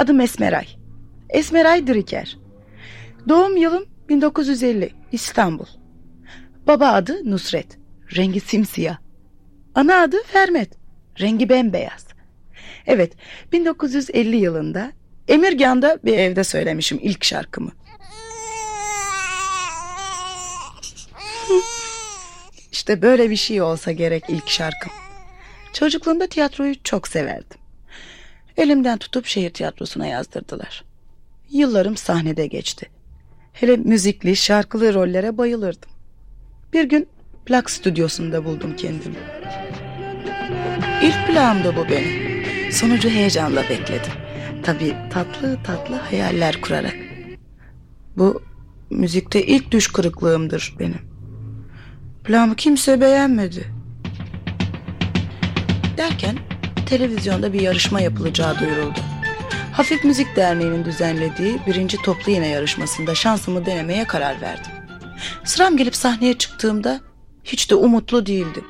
Adım Esmeray. Esmeray Driker. Doğum yılım 1950 İstanbul. Baba adı Nusret. Rengi simsiyah. Ana adı Fermet. Rengi bembeyaz. Evet 1950 yılında Emirgan'da bir evde söylemişim ilk şarkımı. İşte böyle bir şey olsa gerek ilk şarkım. Çocukluğumda tiyatroyu çok severdim. Elimden tutup şehir tiyatrosuna yazdırdılar. Yıllarım sahnede geçti. Hele müzikli, şarkılı rollere bayılırdım. Bir gün plak stüdyosunda buldum kendimi. İlk plağımdı bu benim. Sonucu heyecanla bekledim. Tabii tatlı tatlı hayaller kurarak. Bu müzikte ilk düş kırıklığımdır benim. Plağımı kimse beğenmedi. Derken televizyonda bir yarışma yapılacağı duyuruldu. Hafif Müzik Derneği'nin düzenlediği birinci toplu iğne yarışmasında şansımı denemeye karar verdim. Sıram gelip sahneye çıktığımda hiç de umutlu değildim.